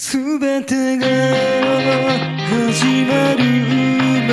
すべてが始まる前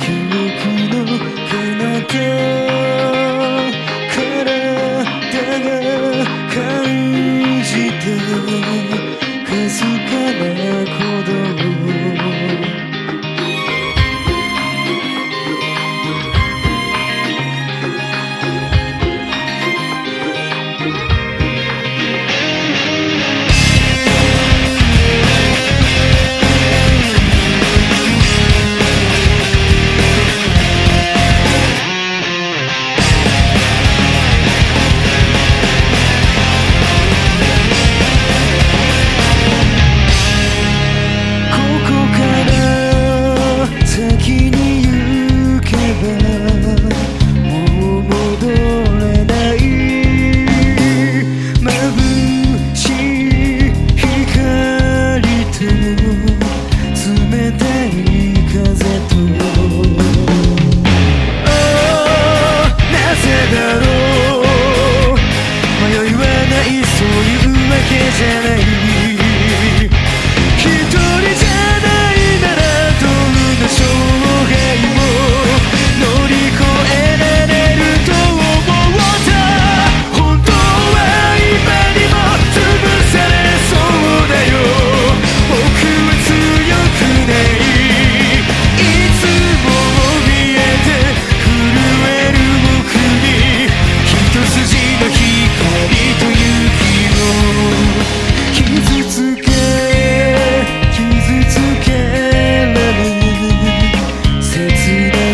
記憶の彼方